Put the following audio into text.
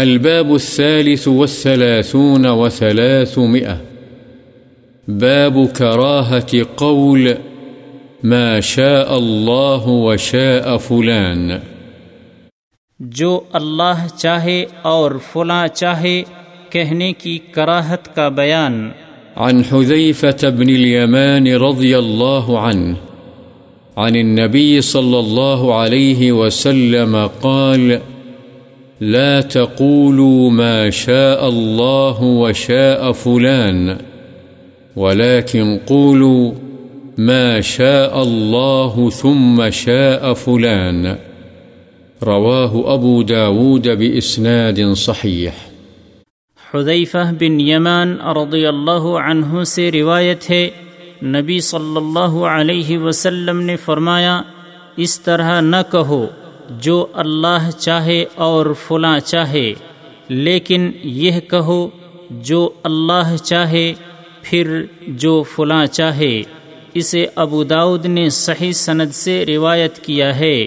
الباب الثالث والثلاثون وثلاثمئة باب كراهة قول ما شاء الله وشاء فلان. جو اللہ چاہے اور فلاں چاہے کہنے کی کراہت کا بیان۔ عن حذيفة بن اليمان رضي الله عنه عن النبي صلى الله عليه وسلم قال لا تقولوا ما شاء الله وشاء فلان، ولكن قولوا ما شاء الله ثم شاء فلان. رواه أبو داود بإسناد صحيح. حذیفہ بن یمان رضی اللہ عنہ سے روایت ہے، نبی صلی اللہ علیہ وسلم نے فرمایا، اس طرح نہ کہو جو اللہ چاہے اور فلاں چاہے، لیکن یہ کہو، جو اللہ چاہے، پھر جو فلاں چاہے، اسے ابو داود نے صحیح سند سے روایت کیا ہے۔